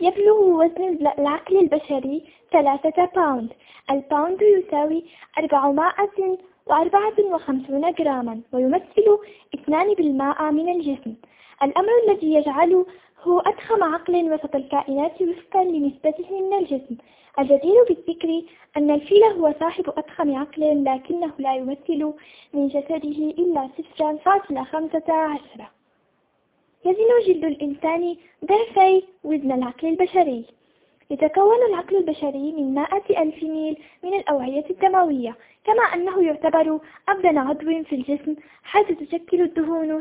يبلغ وزن العقل البشري ثلاثة باوند الباوند يساوي أربعمائة وأربعة وخمسون جراما ويمثل اثنان بالمئة من الجسم. الأمر الذي يجعله هو أضخم عقل وسط الكائنات وفقا لنسبته من الجسم. الجدير بالذكر أن الفيل هو صاحب أضخم عقل لكنه لا يمثل من جسده إلا صفرا فاصلة خمسة عشرة يزن جلد الإنسان ضعفي وزن العقل البشري. يتكون العقل البشري من مائة ألف ميل من الأوعية الدموية كما أنه يعتبر أبدن عضو في الجسم حيث تشكل الدهون